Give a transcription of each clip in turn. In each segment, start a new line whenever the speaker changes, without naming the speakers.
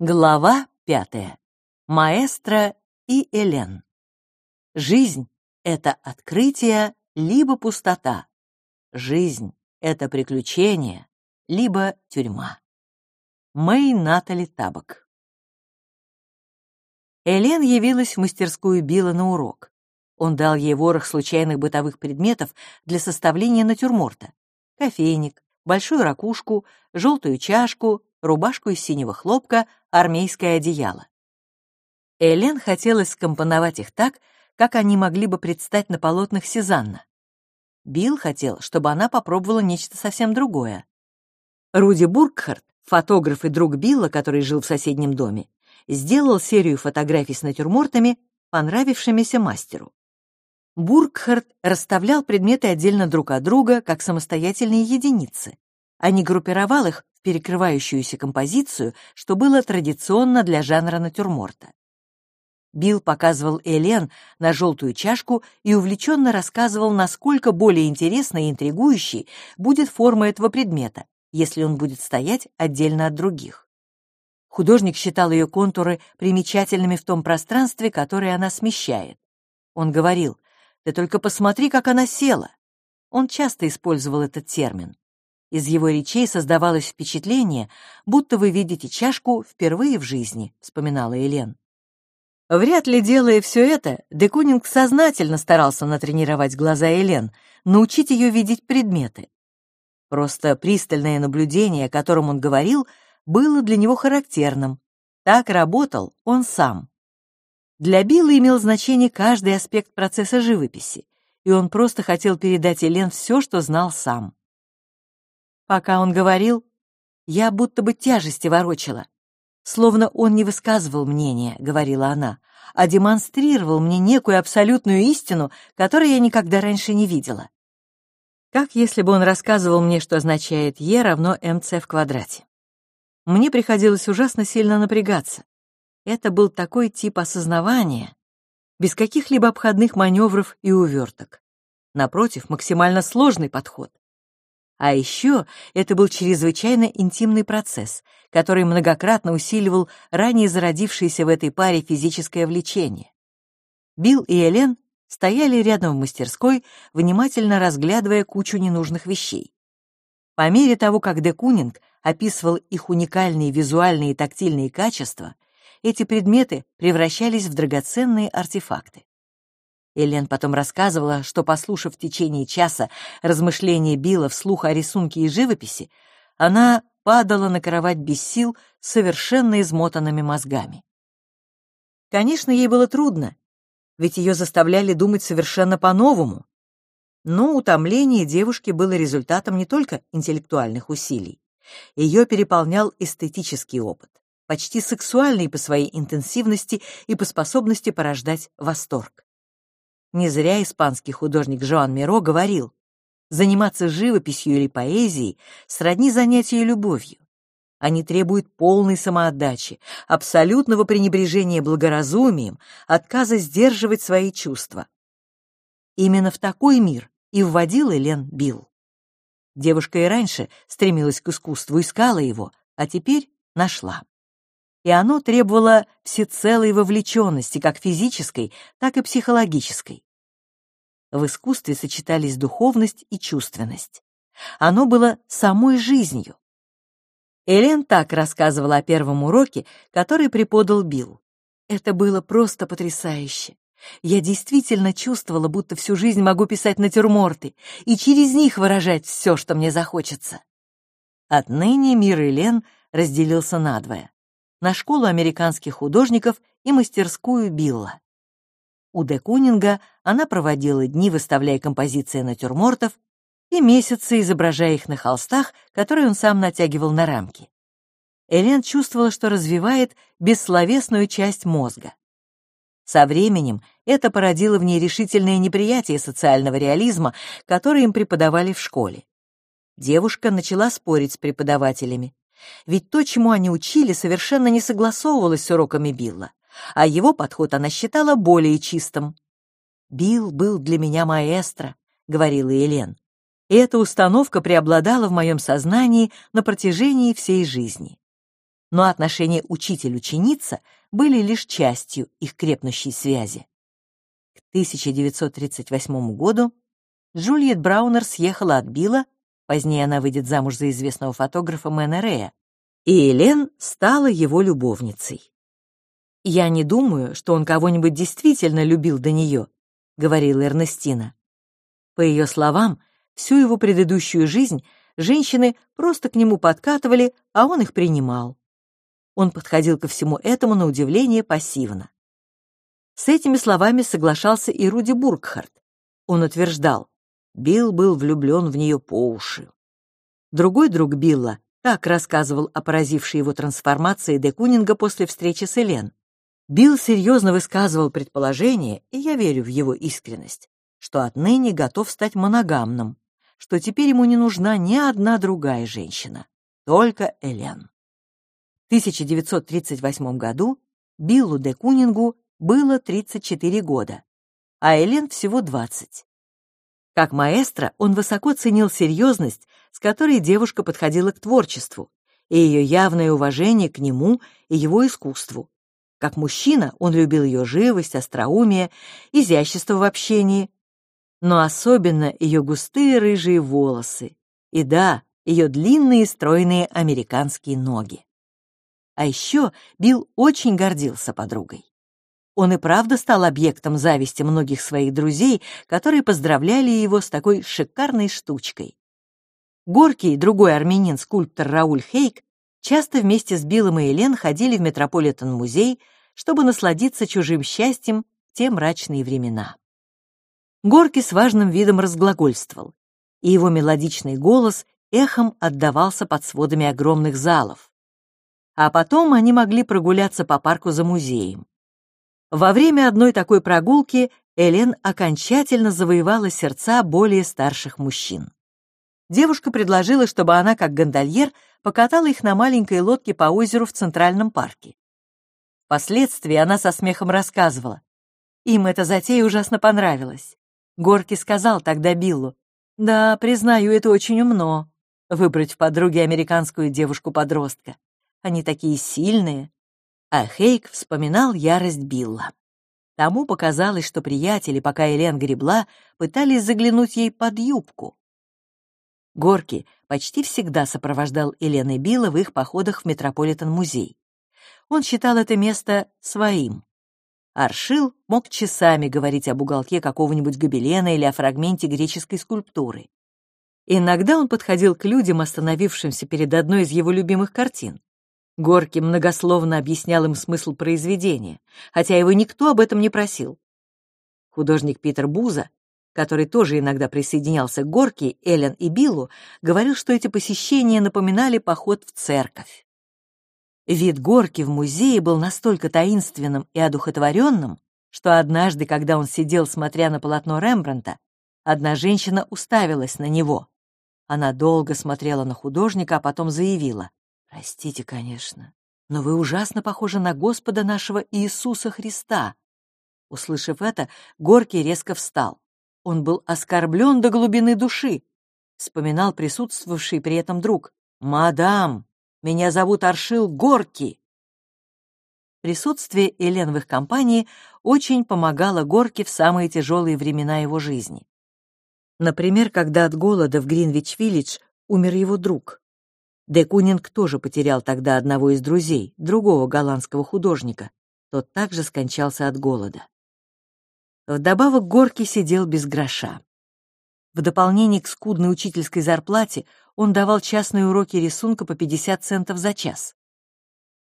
Глава пятая. Маэстро и Элен. Жизнь — это открытие, либо пустота. Жизнь — это приключение, либо тюрьма. Мэй Натали Табак. Элен явилась в мастерскую Билла на урок. Он дал ей ворох случайных бытовых предметов для составления натюрморта. Кофейник, большую ракушку, желтую чашку, рубашку из синего хлопка, армейское одеяло. Элен хотелось скомпоновать их так, как они могли бы предстать на полотнах Сезанна. Билл хотел, чтобы она попробовала нечто совсем другое. Руди Буркхарт, фотограф и друг Билла, который жил в соседнем доме, сделал серию фотографий с натюрмортами, понравившимися мастеру. Буркхарт расставлял предметы отдельно друг от друга, как самостоятельные единицы, а не группировал их в перекрывающуюся композицию, что было традиционно для жанра натюрморта. Билл показывал Элен на желтую чашку и увлеченно рассказывал, насколько более интересной и интригующей будет форма этого предмета, если он будет стоять отдельно от других. Художник считал ее контуры примечательными в том пространстве, которое она смещает. Он говорил, «Ты только посмотри, как она села». Он часто использовал этот термин. Из его речей создавалось впечатление, будто вы видите чашку впервые в жизни, вспоминала Елен. Вряд ли делая все это, Декунинг сознательно старался натренировать глаза Елен, научить ее видеть предметы. Просто пристальное наблюдение, о котором он говорил, было для него характерным. Так работал он сам. Для Билла имел значение каждый аспект процесса живописи, и он просто хотел передать Елен все, что знал сам. Пока он говорил, я будто бы тяжести ворочала. Словно он не высказывал мнения, говорила она, а демонстрировал мне некую абсолютную истину, которую я никогда раньше не видела. Как если бы он рассказывал мне, что означает Е равно МЦ в квадрате. Мне приходилось ужасно сильно напрягаться. Это был такой тип осознавания, без каких-либо обходных маневров и уверток. Напротив, максимально сложный подход. А еще это был чрезвычайно интимный процесс, который многократно усиливал ранее зародившееся в этой паре физическое влечение. Билл и Элен стояли рядом в мастерской, внимательно разглядывая кучу ненужных вещей. По мере того, как Де Кунинг описывал их уникальные визуальные и тактильные качества, эти предметы превращались в драгоценные артефакты. Элен потом рассказывала, что, послушав в течение часа размышления Билла вслух о рисунке и живописи, она падала на кровать без сил, совершенно измотанными мозгами. Конечно, ей было трудно, ведь ее заставляли думать совершенно по-новому. Но утомление девушки было результатом не только интеллектуальных усилий. Ее переполнял эстетический опыт, почти сексуальный по своей интенсивности и по способности порождать восторг. Не зря испанский художник Жоан Миро говорил, заниматься живописью или поэзией сродни занятию любовью. Они требуют полной самоотдачи, абсолютного пренебрежения благоразумием, отказа сдерживать свои чувства. Именно в такой мир и вводил Элен Билл. Девушка и раньше стремилась к искусству, искала его, а теперь нашла и оно требовало всецелой вовлеченности, как физической, так и психологической. В искусстве сочетались духовность и чувственность. Оно было самой жизнью. Элен так рассказывала о первом уроке, который преподал Билл. Это было просто потрясающе. Я действительно чувствовала, будто всю жизнь могу писать натюрморты и через них выражать все, что мне захочется. Отныне мир Элен разделился надвое на школу американских художников и мастерскую Билла. У Де Кунинга она проводила дни, выставляя композиции натюрмортов, и месяцы, изображая их на холстах, которые он сам натягивал на рамки. Элен чувствовала, что развивает бессловесную часть мозга. Со временем это породило в ней решительное неприятие социального реализма, который им преподавали в школе. Девушка начала спорить с преподавателями. Ведь то, чему они учили, совершенно не согласовывалось с уроками Билла, а его подход она считала более чистым. «Билл был для меня маэстро», — говорила Елен. И эта установка преобладала в моем сознании на протяжении всей жизни. но отношения учитель-ученица были лишь частью их крепнущей связи. К 1938 году Джульет Браунер съехала от Билла, позднее она выйдет замуж за известного фотографа Мэна Рея, и Элен стала его любовницей. «Я не думаю, что он кого-нибудь действительно любил до нее», — говорила Эрнестина. По ее словам, всю его предыдущую жизнь женщины просто к нему подкатывали, а он их принимал. Он подходил ко всему этому на удивление пассивно. С этими словами соглашался и Руди Бургхарт. Он утверждал, Билл был влюблен в нее по уши. Другой друг Билла так рассказывал о поразившей его трансформации Де Кунинга после встречи с Элен. Билл серьезно высказывал предположение, и я верю в его искренность, что отныне готов стать моногамным, что теперь ему не нужна ни одна другая женщина, только Элен. В 1938 году Биллу де Кунингу было 34 года, а Элен всего 20. Как маэстро он высоко ценил серьезность, с которой девушка подходила к творчеству, и ее явное уважение к нему и его искусству, как мужчина он любил ее живость, остроумие, изящество в общении, но особенно ее густые рыжие волосы и, да, ее длинные стройные американские ноги. А еще Билл очень гордился подругой. Он и правда стал объектом зависти многих своих друзей, которые поздравляли его с такой шикарной штучкой. Горький, другой армянин-скульптор Рауль Хейк, часто вместе с Биллом и Элен ходили в Метрополитен-музей, чтобы насладиться чужим счастьем в те мрачные времена. Горки с важным видом разглагольствовал, и его мелодичный голос эхом отдавался под сводами огромных залов. А потом они могли прогуляться по парку за музеем. Во время одной такой прогулки Элен окончательно завоевала сердца более старших мужчин. Девушка предложила, чтобы она, как гондольер, покатала их на маленькой лодке по озеру в Центральном парке. Впоследствии она со смехом рассказывала. Им эта затея ужасно понравилась. Горки сказал тогда Биллу, «Да, признаю, это очень умно, выбрать в подруге американскую девушку-подростка. Они такие сильные». А Хейк вспоминал ярость Билла. Тому показалось, что приятели, пока Элен гребла, пытались заглянуть ей под юбку. Горки почти всегда сопровождал Елены Билла в их походах в Метрополитен-музей. Он считал это место своим. Аршил мог часами говорить об уголке какого-нибудь гобелена или о фрагменте греческой скульптуры. Иногда он подходил к людям, остановившимся перед одной из его любимых картин. Горки многословно объяснял им смысл произведения, хотя его никто об этом не просил. Художник Питер Буза который тоже иногда присоединялся к Горке, Эллен и Биллу, говорил, что эти посещения напоминали поход в церковь. Вид Горки в музее был настолько таинственным и одухотворенным, что однажды, когда он сидел, смотря на полотно Рембрандта, одна женщина уставилась на него. Она долго смотрела на художника, а потом заявила, «Простите, конечно, но вы ужасно похожи на Господа нашего Иисуса Христа». Услышав это, Горький резко встал. Он был оскорблен до глубины души, вспоминал присутствовавший при этом друг. «Мадам, меня зовут Аршил Горки». Присутствие Элен в их компании очень помогало Горке в самые тяжелые времена его жизни. Например, когда от голода в Гринвич-Виллидж умер его друг. Де Кунинг тоже потерял тогда одного из друзей, другого голландского художника. Тот также скончался от голода. Вдобавок Горки сидел без гроша. В дополнение к скудной учительской зарплате он давал частные уроки рисунка по 50 центов за час.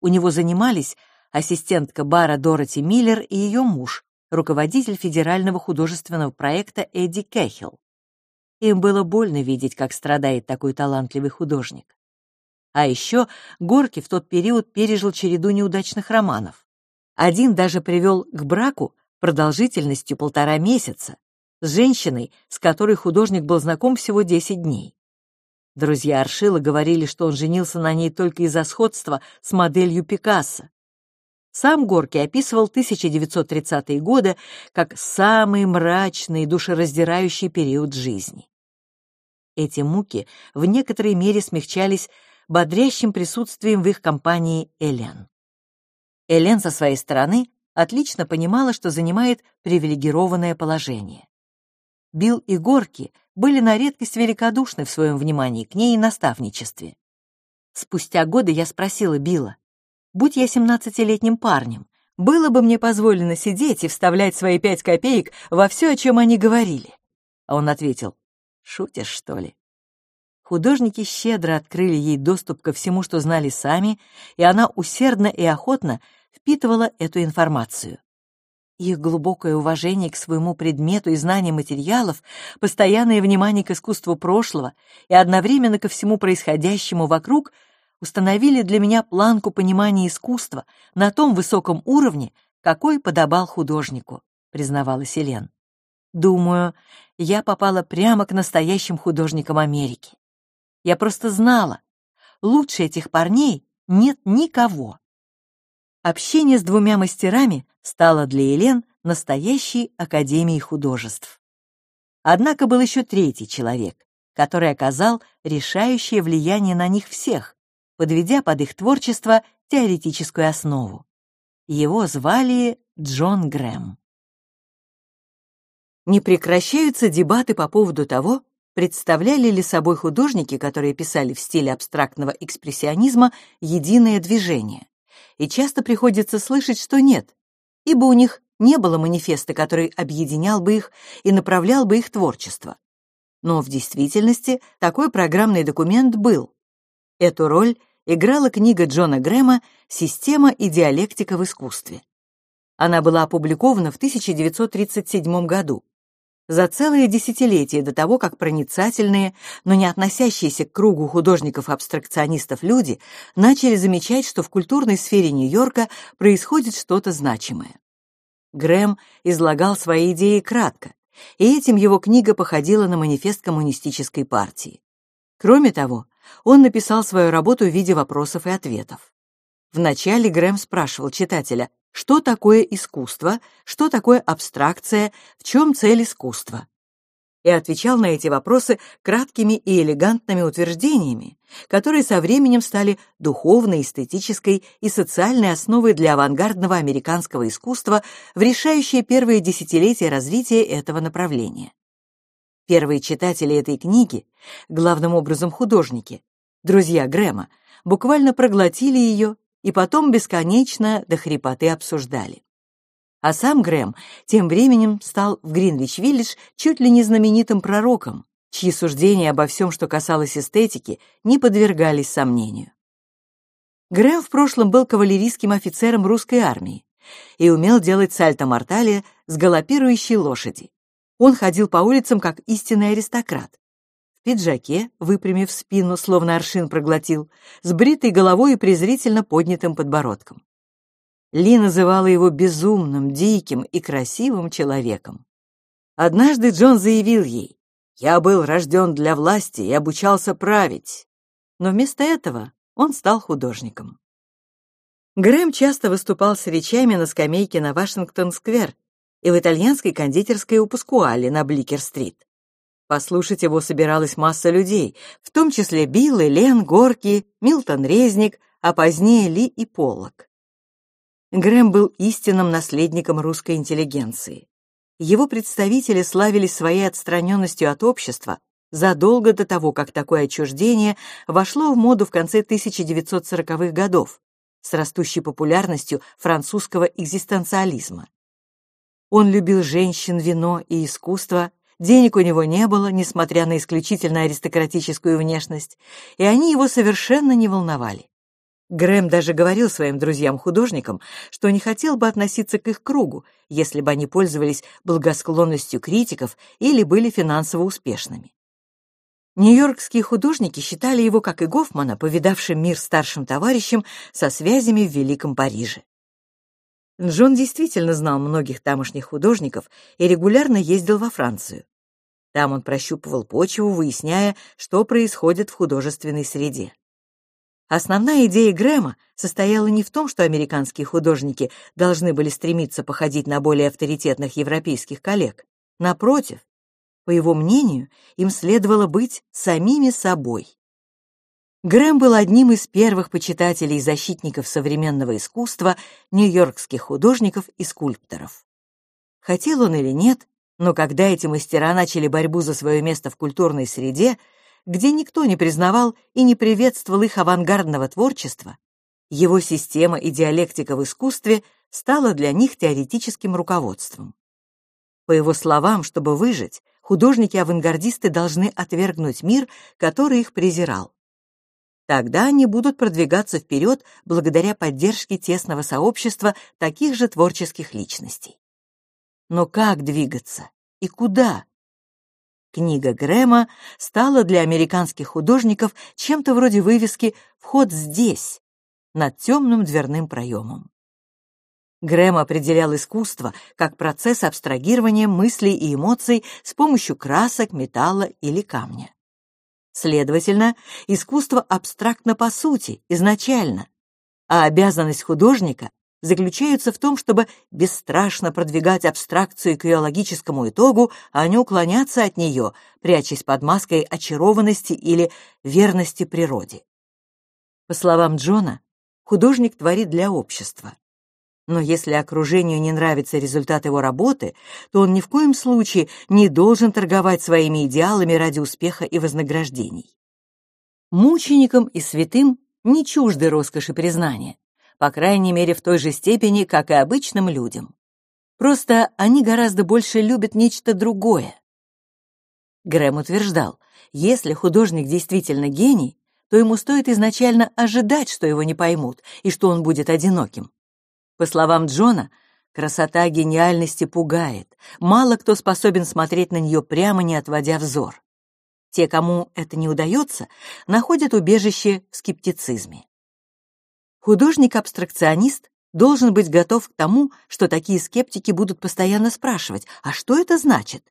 У него занимались ассистентка бара Дороти Миллер и ее муж, руководитель федерального художественного проекта Эдди Кэхилл. Им было больно видеть, как страдает такой талантливый художник. А еще Горки в тот период пережил череду неудачных романов. Один даже привел к браку продолжительностью полтора месяца, с женщиной, с которой художник был знаком всего 10 дней. Друзья Аршила говорили, что он женился на ней только из-за сходства с моделью Пикассо. Сам Горки описывал 1930-е годы как самый мрачный и душераздирающий период жизни. Эти муки в некоторой мере смягчались бодрящим присутствием в их компании Элен. Элен со своей стороны отлично понимала, что занимает привилегированное положение. Билл и Горки были на редкость великодушны в своем внимании к ней и наставничестве. Спустя годы я спросила Билла, будь я семнадцатилетним парнем, было бы мне позволено сидеть и вставлять свои пять копеек во все, о чем они говорили? А он ответил, шутишь, что ли? Художники щедро открыли ей доступ ко всему, что знали сами, и она усердно и охотно впитывала эту информацию. Их глубокое уважение к своему предмету и знание материалов, постоянное внимание к искусству прошлого и одновременно ко всему происходящему вокруг установили для меня планку понимания искусства на том высоком уровне, какой подобал художнику, признавала Селен. Думаю, я попала прямо к настоящим художникам Америки. Я просто знала, лучше этих парней нет никого. Общение с двумя мастерами стало для Елен настоящей академией художеств. Однако был еще третий человек, который оказал решающее влияние на них всех, подведя под их творчество теоретическую основу. Его звали Джон Грэм. Не прекращаются дебаты по поводу того, представляли ли собой художники, которые писали в стиле абстрактного экспрессионизма, единое движение и часто приходится слышать, что нет, ибо у них не было манифеста, который объединял бы их и направлял бы их творчество. Но в действительности такой программный документ был. Эту роль играла книга Джона Грэма «Система и диалектика в искусстве». Она была опубликована в 1937 году за целое десятилетие до того, как проницательные, но не относящиеся к кругу художников-абстракционистов люди начали замечать, что в культурной сфере Нью-Йорка происходит что-то значимое. Грэм излагал свои идеи кратко, и этим его книга походила на манифест коммунистической партии. Кроме того, он написал свою работу в виде вопросов и ответов. Вначале Грэм спрашивал читателя, что такое искусство, что такое абстракция, в чем цель искусства. И отвечал на эти вопросы краткими и элегантными утверждениями, которые со временем стали духовной, эстетической и социальной основой для авангардного американского искусства в решающие первые десятилетия развития этого направления. Первые читатели этой книги, главным образом художники, друзья Грэма, буквально проглотили ее и потом бесконечно до хрипоты обсуждали. А сам Грэм тем временем стал в Гринвич-Виллидж чуть ли не знаменитым пророком, чьи суждения обо всем, что касалось эстетики, не подвергались сомнению. Грэм в прошлом был кавалерийским офицером русской армии и умел делать сальто-мортале с галопирующей лошади. Он ходил по улицам как истинный аристократ, пиджаке, выпрямив спину, словно аршин проглотил, с бритой головой и презрительно поднятым подбородком. Ли называла его безумным, диким и красивым человеком. Однажды Джон заявил ей, «Я был рожден для власти и обучался править». Но вместо этого он стал художником. Грэм часто выступал с речами на скамейке на Вашингтон-сквер и в итальянской кондитерской у Паскуали на Бликер-стрит. Послушать его собиралась масса людей, в том числе Билл, Лен, Горки, Милтон Резник, а позднее Ли и Поллок. Грэм был истинным наследником русской интеллигенции. Его представители славились своей отстраненностью от общества задолго до того, как такое отчуждение вошло в моду в конце 1940-х годов с растущей популярностью французского экзистенциализма. Он любил женщин, вино и искусство, Денег у него не было, несмотря на исключительно аристократическую внешность, и они его совершенно не волновали. Грэм даже говорил своим друзьям-художникам, что не хотел бы относиться к их кругу, если бы они пользовались благосклонностью критиков или были финансово успешными. Нью-Йоркские художники считали его, как и Гофмана, повидавшим мир старшим товарищем со связями в Великом Париже. Джон действительно знал многих тамошних художников и регулярно ездил во Францию. Там он прощупывал почву, выясняя, что происходит в художественной среде. Основная идея Грэма состояла не в том, что американские художники должны были стремиться походить на более авторитетных европейских коллег. Напротив, по его мнению, им следовало быть самими собой. Грэм был одним из первых почитателей и защитников современного искусства, нью-йоркских художников и скульпторов. Хотел он или нет, но когда эти мастера начали борьбу за свое место в культурной среде, где никто не признавал и не приветствовал их авангардного творчества, его система и диалектика в искусстве стала для них теоретическим руководством. По его словам, чтобы выжить, художники-авангардисты должны отвергнуть мир, который их презирал. Тогда они будут продвигаться вперед благодаря поддержке тесного сообщества таких же творческих личностей. Но как двигаться и куда? Книга Грэма стала для американских художников чем-то вроде вывески «Вход здесь», над темным дверным проемом. Грэм определял искусство как процесс абстрагирования мыслей и эмоций с помощью красок, металла или камня. Следовательно, искусство абстрактно по сути, изначально, а обязанность художника заключается в том, чтобы бесстрашно продвигать абстракцию к ее логическому итогу, а не уклоняться от нее, прячась под маской очарованности или верности природе. По словам Джона, художник творит для общества. Но если окружению не нравится результат его работы, то он ни в коем случае не должен торговать своими идеалами ради успеха и вознаграждений. Мученикам и святым не чужды роскоши признания, по крайней мере в той же степени, как и обычным людям. Просто они гораздо больше любят нечто другое. Грэм утверждал, если художник действительно гений, то ему стоит изначально ожидать, что его не поймут и что он будет одиноким. По словам Джона, красота гениальности пугает. Мало кто способен смотреть на нее прямо, не отводя взор. Те, кому это не удается, находят убежище в скептицизме. Художник-абстракционист должен быть готов к тому, что такие скептики будут постоянно спрашивать, а что это значит?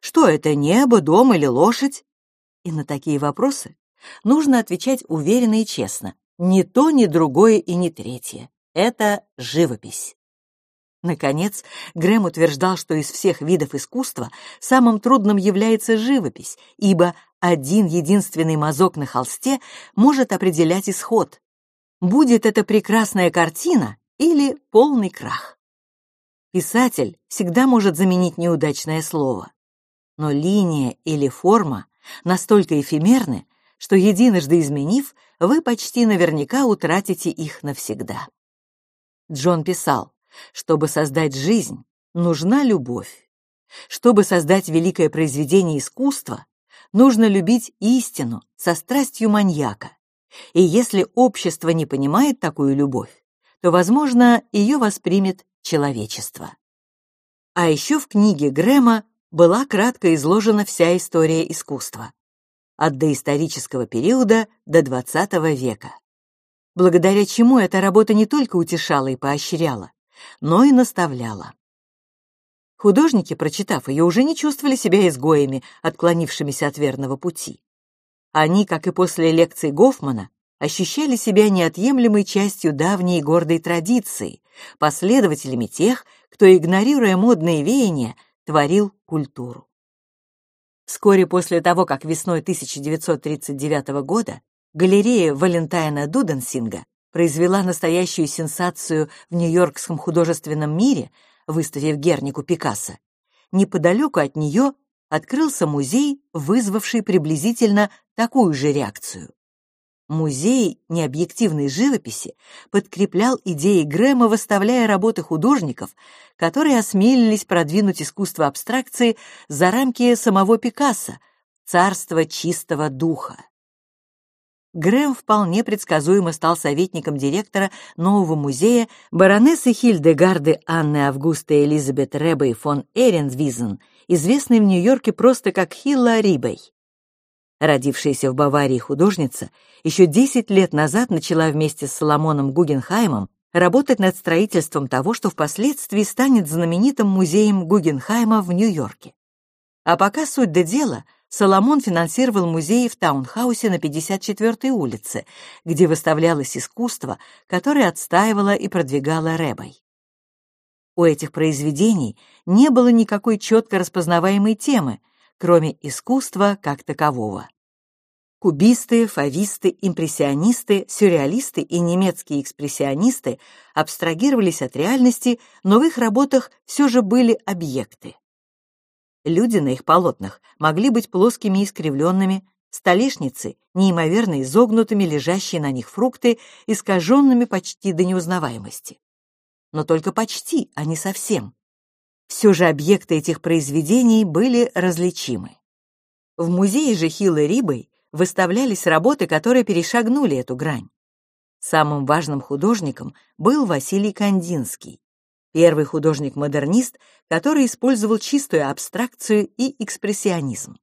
Что это, небо, дом или лошадь? И на такие вопросы нужно отвечать уверенно и честно. Ни то, ни другое и ни третье. Это живопись. Наконец, Грэм утверждал, что из всех видов искусства самым трудным является живопись, ибо один единственный мазок на холсте может определять исход. Будет это прекрасная картина или полный крах. Писатель всегда может заменить неудачное слово. Но линия или форма настолько эфемерны, что единожды изменив, вы почти наверняка утратите их навсегда. Джон писал, чтобы создать жизнь, нужна любовь. Чтобы создать великое произведение искусства, нужно любить истину со страстью маньяка. И если общество не понимает такую любовь, то, возможно, ее воспримет человечество. А еще в книге Грэма была кратко изложена вся история искусства. От доисторического периода до XX века благодаря чему эта работа не только утешала и поощряла, но и наставляла. Художники, прочитав ее, уже не чувствовали себя изгоями, отклонившимися от верного пути. Они, как и после лекций Гофмана, ощущали себя неотъемлемой частью давней гордой традиции, последователями тех, кто, игнорируя модные веяния, творил культуру. Вскоре после того, как весной 1939 года Галерея Валентайна Дуденсинга произвела настоящую сенсацию в нью-йоркском художественном мире, выставив Гернику Пикассо. Неподалеку от нее открылся музей, вызвавший приблизительно такую же реакцию. Музей необъективной живописи подкреплял идеи Грэма, выставляя работы художников, которые осмелились продвинуть искусство абстракции за рамки самого Пикассо, царства чистого духа. Грэм вполне предсказуемо стал советником директора нового музея баронессы Хильдегарды Анны Августы Элизабет Ребей фон Эренвизен, известной в Нью-Йорке просто как Хилла Рибей. Родившаяся в Баварии художница еще 10 лет назад начала вместе с Соломоном Гугенхаймом работать над строительством того, что впоследствии станет знаменитым музеем Гугенхайма в Нью-Йорке. А пока суть до дела — Соломон финансировал музей в таунхаусе на 54-й улице, где выставлялось искусство, которое отстаивало и продвигало Рэбой. У этих произведений не было никакой четко распознаваемой темы, кроме искусства как такового. Кубисты, фависты, импрессионисты, сюрреалисты и немецкие экспрессионисты абстрагировались от реальности, но в их работах все же были объекты. Люди на их полотнах могли быть плоскими и искривленными, столешницы неимоверно изогнутыми, лежащие на них фрукты, искаженными почти до неузнаваемости. Но только почти, а не совсем. Все же объекты этих произведений были различимы. В музее же Хиллы Рибой выставлялись работы, которые перешагнули эту грань. Самым важным художником был Василий Кандинский, первый художник-модернист, который использовал чистую абстракцию и экспрессионизм.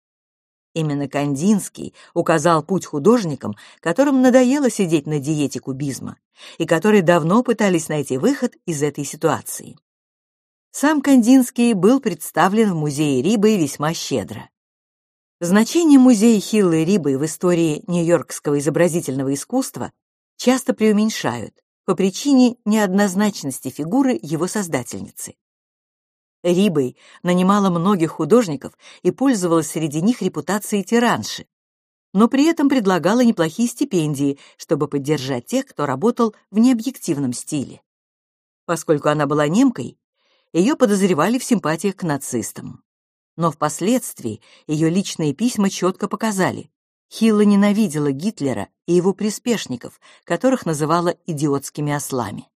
Именно Кандинский указал путь художникам, которым надоело сидеть на диете кубизма, и которые давно пытались найти выход из этой ситуации. Сам Кандинский был представлен в музее Рибы весьма щедро. Значение музея Хиллы Рибы в истории нью-йоркского изобразительного искусства часто преуменьшают по причине неоднозначности фигуры его создательницы. Рибой нанимала многих художников и пользовалась среди них репутацией тиранши, но при этом предлагала неплохие стипендии, чтобы поддержать тех, кто работал в необъективном стиле. Поскольку она была немкой, ее подозревали в симпатиях к нацистам. Но впоследствии ее личные письма четко показали, Хилла ненавидела Гитлера и его приспешников, которых называла идиотскими ослами.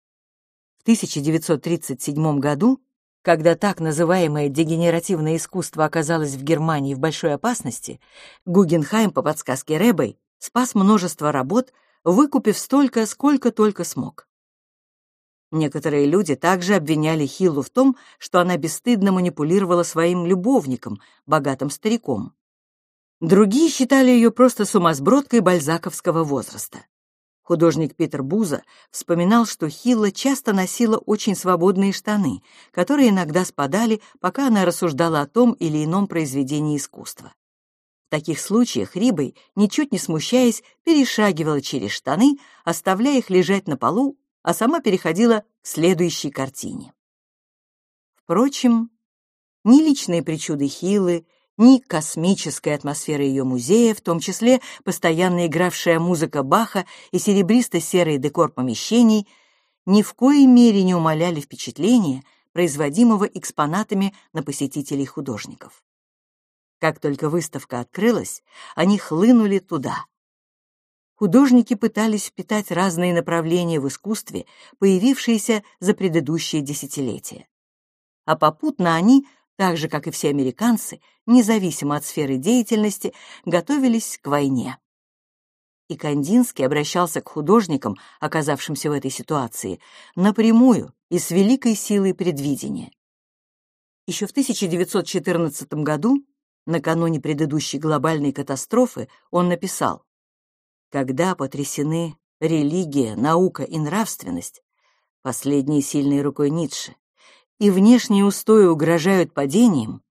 В 1937 году, когда так называемое дегенеративное искусство оказалось в Германии в большой опасности, Гугенхайм по подсказке Рэббой спас множество работ, выкупив столько, сколько только смог. Некоторые люди также обвиняли Хиллу в том, что она бесстыдно манипулировала своим любовником, богатым стариком. Другие считали ее просто сумасбродкой бальзаковского возраста. Художник Питер Буза вспоминал, что Хилла часто носила очень свободные штаны, которые иногда спадали, пока она рассуждала о том или ином произведении искусства. В таких случаях Рибой, ничуть не смущаясь, перешагивала через штаны, оставляя их лежать на полу а сама переходила к следующей картине. Впрочем, ни личные причуды Хилы, ни космическая атмосфера ее музея, в том числе постоянно игравшая музыка Баха и серебристо-серый декор помещений, ни в коей мере не умаляли впечатление, производимого экспонатами на посетителей художников. Как только выставка открылась, они хлынули туда, художники пытались впитать разные направления в искусстве, появившиеся за предыдущие десятилетия. А попутно они, так же как и все американцы, независимо от сферы деятельности, готовились к войне. И Кандинский обращался к художникам, оказавшимся в этой ситуации, напрямую и с великой силой предвидения. Еще в 1914 году, накануне предыдущей глобальной катастрофы, он написал когда потрясены религия, наука и нравственность, последние сильной рукой Ницше, и внешние устои угрожают падением,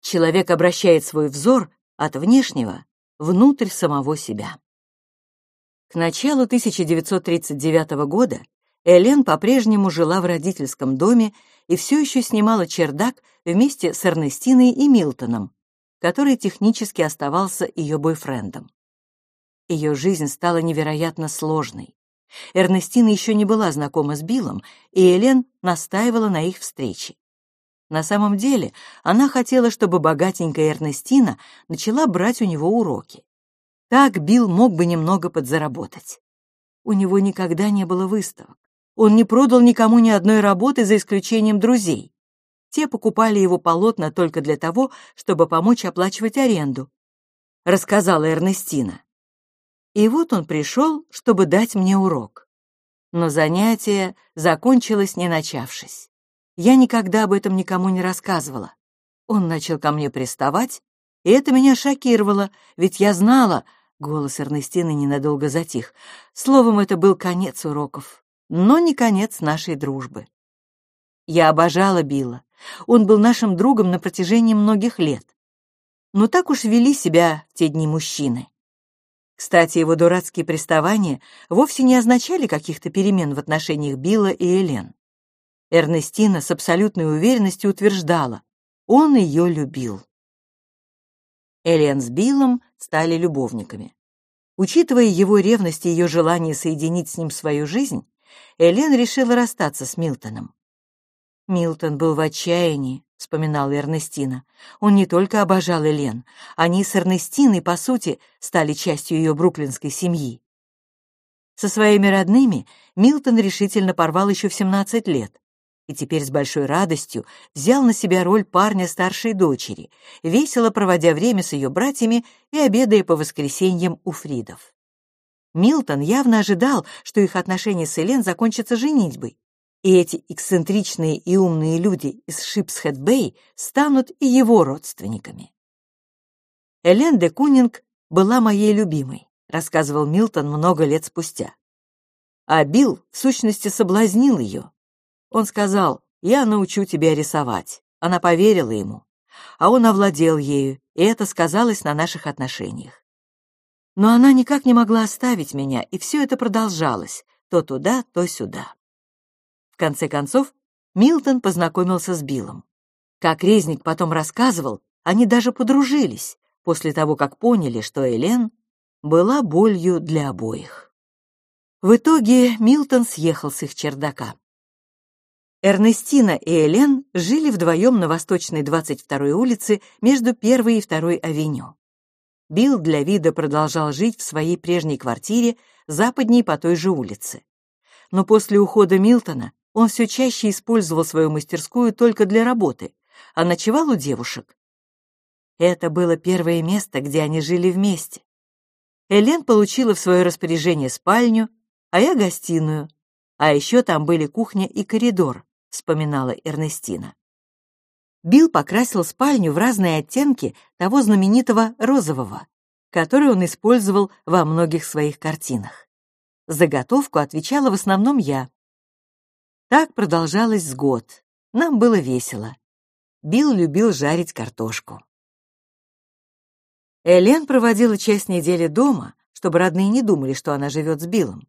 человек обращает свой взор от внешнего внутрь самого себя. К началу 1939 года Элен по-прежнему жила в родительском доме и все еще снимала чердак вместе с Эрнестиной и Милтоном, который технически оставался ее бойфрендом. Ее жизнь стала невероятно сложной. Эрнестина еще не была знакома с Биллом, и Элен настаивала на их встрече. На самом деле, она хотела, чтобы богатенькая Эрнестина начала брать у него уроки. Так Билл мог бы немного подзаработать. У него никогда не было выставок. Он не продал никому ни одной работы, за исключением друзей. Те покупали его полотна только для того, чтобы помочь оплачивать аренду, рассказала Эрнестина. И вот он пришел, чтобы дать мне урок. Но занятие закончилось, не начавшись. Я никогда об этом никому не рассказывала. Он начал ко мне приставать, и это меня шокировало, ведь я знала... Голос Эрнестины ненадолго затих. Словом, это был конец уроков, но не конец нашей дружбы. Я обожала Билла. Он был нашим другом на протяжении многих лет. Но так уж вели себя те дни мужчины. Кстати, его дурацкие приставания вовсе не означали каких-то перемен в отношениях Билла и Элен. Эрнестина с абсолютной уверенностью утверждала, он ее любил. Элен с Биллом стали любовниками. Учитывая его ревность и ее желание соединить с ним свою жизнь, Элен решила расстаться с Милтоном. Милтон был в отчаянии, вспоминала Эрнестина. Он не только обожал Элен, они с Эрнестиной, по сути, стали частью ее бруклинской семьи. Со своими родными Милтон решительно порвал еще в 17 лет и теперь с большой радостью взял на себя роль парня старшей дочери, весело проводя время с ее братьями и обедая по воскресеньям у Фридов. Милтон явно ожидал, что их отношения с Элен закончатся женитьбой, и эти эксцентричные и умные люди из Шипсхед-Бэй станут и его родственниками. Элен де Кунинг была моей любимой, рассказывал Милтон много лет спустя. А Билл, в сущности, соблазнил ее. Он сказал, «Я научу тебя рисовать». Она поверила ему, а он овладел ею, и это сказалось на наших отношениях. Но она никак не могла оставить меня, и все это продолжалось, то туда, то сюда. В конце концов, Милтон познакомился с Биллом. Как резник потом рассказывал, они даже подружились после того, как поняли, что Элен была болью для обоих. В итоге Милтон съехал с их чердака. Эрнестина и Элен жили вдвоем на восточной 22-й улице между 1 и 2 авеню. Билл для вида продолжал жить в своей прежней квартире западней по той же улице. Но после ухода Милтона он все чаще использовал свою мастерскую только для работы, а ночевал у девушек. Это было первое место, где они жили вместе. Элен получила в свое распоряжение спальню, а я гостиную, а еще там были кухня и коридор, вспоминала Эрнестина. Билл покрасил спальню в разные оттенки того знаменитого розового, который он использовал во многих своих картинах. Заготовку отвечала в основном я, так продолжалось с год. Нам было весело. Билл любил жарить картошку. Элен проводила часть недели дома, чтобы родные не думали, что она живет с Биллом.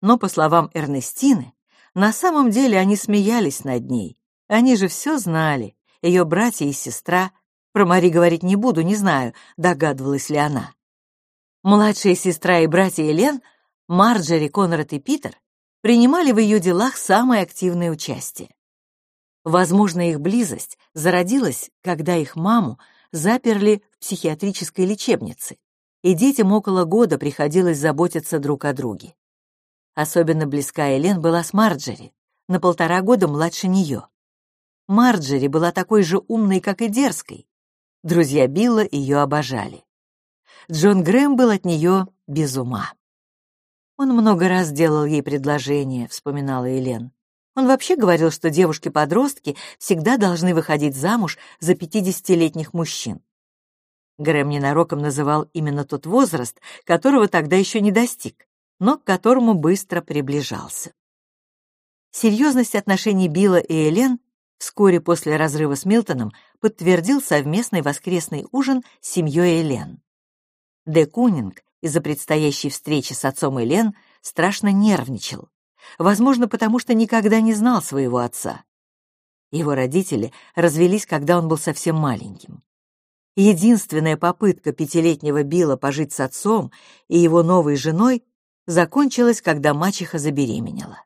Но, по словам Эрнестины, на самом деле они смеялись над ней. Они же все знали, ее братья и сестра. Про Мари говорить не буду, не знаю, догадывалась ли она. Младшая сестра и братья Элен, Марджери, Конрад и Питер, принимали в ее делах самое активное участие. Возможно, их близость зародилась, когда их маму заперли в психиатрической лечебнице, и детям около года приходилось заботиться друг о друге. Особенно близка Элен была с Марджери, на полтора года младше нее. Марджери была такой же умной, как и дерзкой. Друзья Билла ее обожали. Джон Грэм был от нее без ума. Он много раз делал ей предложение, вспоминала Елен. Он вообще говорил, что девушки-подростки всегда должны выходить замуж за пятидесятилетних мужчин. Грэм ненароком называл именно тот возраст, которого тогда еще не достиг, но к которому быстро приближался. Серьезность отношений Билла и Элен вскоре после разрыва с Милтоном подтвердил совместный воскресный ужин с семьей Элен. Де Кунинг из-за предстоящей встречи с отцом Элен страшно нервничал, возможно, потому что никогда не знал своего отца. Его родители развелись, когда он был совсем маленьким. Единственная попытка пятилетнего Билла пожить с отцом и его новой женой закончилась, когда мачеха забеременела.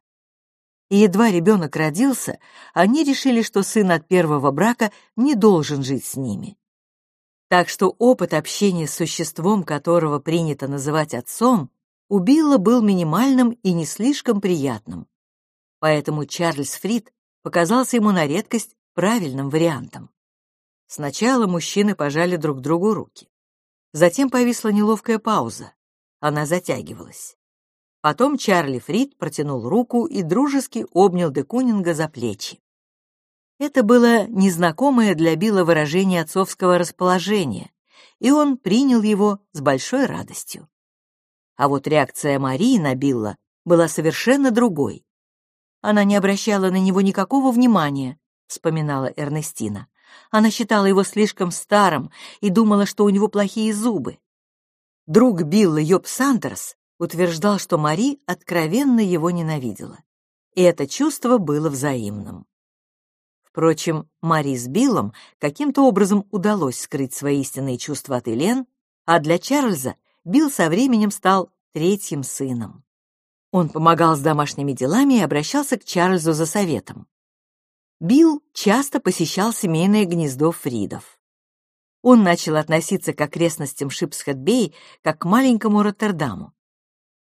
И едва ребенок родился, они решили, что сын от первого брака не должен жить с ними. Так что опыт общения с существом, которого принято называть отцом, у Билла был минимальным и не слишком приятным. Поэтому Чарльз Фрид показался ему на редкость правильным вариантом. Сначала мужчины пожали друг другу руки. Затем повисла неловкая пауза. Она затягивалась. Потом Чарли Фрид протянул руку и дружески обнял Декунинга за плечи. Это было незнакомое для Билла выражение отцовского расположения, и он принял его с большой радостью. А вот реакция Марии на Билла была совершенно другой. Она не обращала на него никакого внимания, вспоминала Эрнестина. Она считала его слишком старым и думала, что у него плохие зубы. Друг Билла Йоб Сандерс утверждал, что Мари откровенно его ненавидела. И это чувство было взаимным. Впрочем, Мари с Биллом каким-то образом удалось скрыть свои истинные чувства от Элен, а для Чарльза Билл со временем стал третьим сыном. Он помогал с домашними делами и обращался к Чарльзу за советом. Билл часто посещал семейное гнездо Фридов. Он начал относиться к окрестностям Шипсхед-Бей как к маленькому Роттердаму.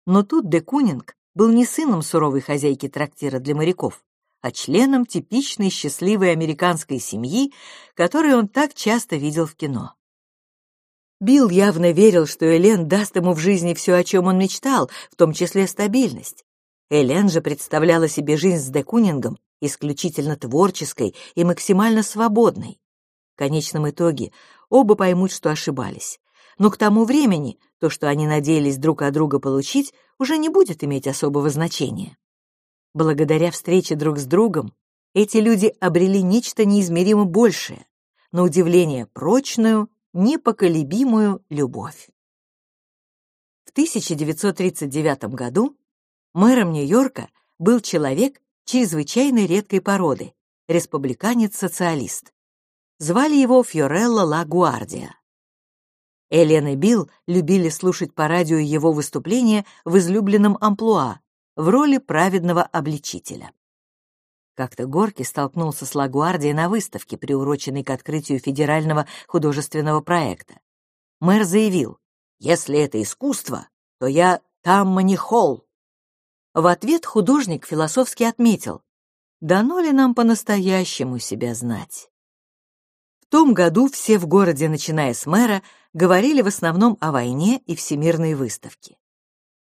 Но тут де Кунинг был не сыном суровой хозяйки трактира для моряков, а членом типичной счастливой американской семьи, которую он так часто видел в кино. Билл явно верил, что Элен даст ему в жизни все, о чем он мечтал, в том числе стабильность. Элен же представляла себе жизнь с Декунингом исключительно творческой и максимально свободной. В конечном итоге оба поймут, что ошибались. Но к тому времени то, что они надеялись друг от друга получить, уже не будет иметь особого значения. Благодаря встрече друг с другом эти люди обрели нечто неизмеримо большее, на удивление прочную непоколебимую любовь. В 1939 году мэром Нью-Йорка был человек чрезвычайно редкой породы, республиканец-социалист. Звали его Фьорелло Ла Гуардия. Элен и Билл любили слушать по радио его выступления в излюбленном амплуа в роли праведного обличителя. Как-то Горки столкнулся с Лагуардией на выставке, приуроченной к открытию федерального художественного проекта. Мэр заявил, «Если это искусство, то я Таммани Холл». В ответ художник философски отметил, «Дано ли нам по-настоящему себя знать?» В том году все в городе, начиная с мэра, говорили в основном о войне и всемирной выставке.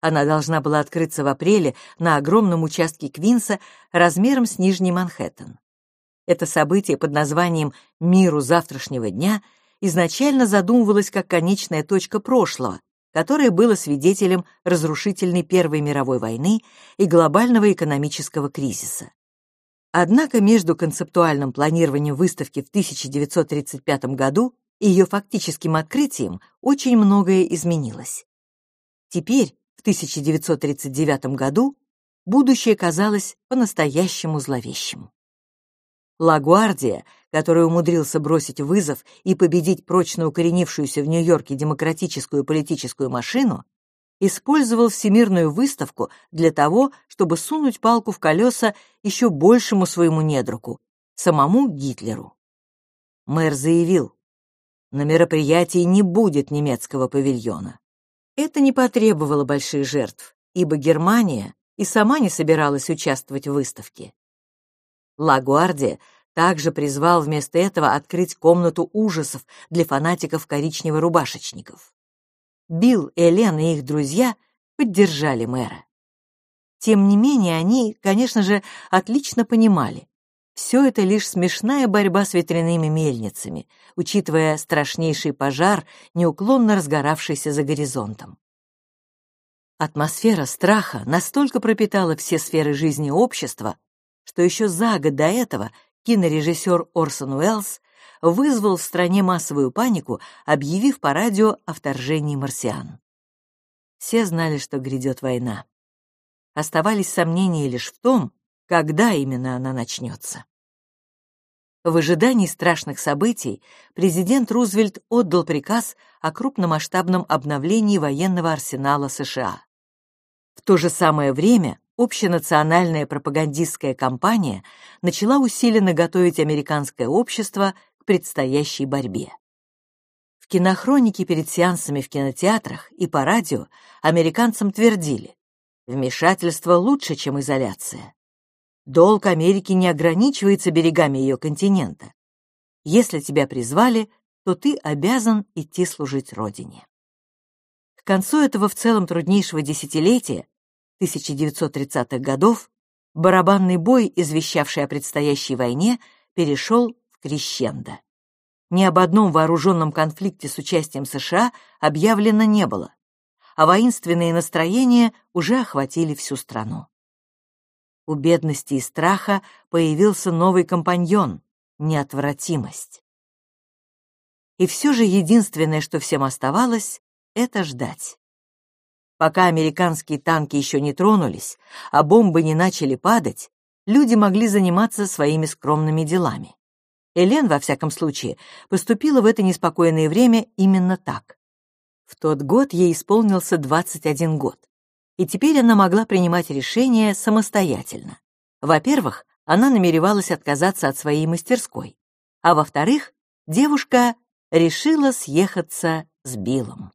Она должна была открыться в апреле на огромном участке Квинса размером с Нижний Манхэттен. Это событие под названием «Миру завтрашнего дня» изначально задумывалось как конечная точка прошлого, которое было свидетелем разрушительной Первой мировой войны и глобального экономического кризиса. Однако между концептуальным планированием выставки в 1935 году и ее фактическим открытием очень многое изменилось. Теперь, в 1939 году будущее казалось по-настоящему зловещим. Лагуардия, который умудрился бросить вызов и победить прочно укоренившуюся в Нью-Йорке демократическую политическую машину, использовал всемирную выставку для того, чтобы сунуть палку в колеса еще большему своему недругу, самому Гитлеру. Мэр заявил, на мероприятии не будет немецкого павильона. Это не потребовало больших жертв, ибо Германия и сама не собиралась участвовать в выставке. Лагуардия также призвал вместо этого открыть комнату ужасов для фанатиков коричнево-рубашечников. Билл, Элен и их друзья поддержали мэра. Тем не менее, они, конечно же, отлично понимали, все это лишь смешная борьба с ветряными мельницами, учитывая страшнейший пожар, неуклонно разгоравшийся за горизонтом. Атмосфера страха настолько пропитала все сферы жизни общества, что еще за год до этого кинорежиссер Орсон Уэллс вызвал в стране массовую панику, объявив по радио о вторжении марсиан. Все знали, что грядет война. Оставались сомнения лишь в том, когда именно она начнется. В ожидании страшных событий президент Рузвельт отдал приказ о крупномасштабном обновлении военного арсенала США. В то же самое время общенациональная пропагандистская кампания начала усиленно готовить американское общество к предстоящей борьбе. В кинохронике перед сеансами в кинотеатрах и по радио американцам твердили «Вмешательство лучше, чем изоляция». Долг Америки не ограничивается берегами ее континента. Если тебя призвали, то ты обязан идти служить Родине. К концу этого в целом труднейшего десятилетия, 1930-х годов, барабанный бой, извещавший о предстоящей войне, перешел в крещендо. Ни об одном вооруженном конфликте с участием США объявлено не было, а воинственные настроения уже охватили всю страну. У бедности и страха появился новый компаньон — неотвратимость. И все же единственное, что всем оставалось, — это ждать. Пока американские танки еще не тронулись, а бомбы не начали падать, люди могли заниматься своими скромными делами. Элен, во всяком случае, поступила в это неспокойное время именно так. В тот год ей исполнился 21 год, и теперь она могла принимать решения самостоятельно. Во-первых, она намеревалась отказаться от своей мастерской, а во-вторых, девушка решила съехаться с Биллом.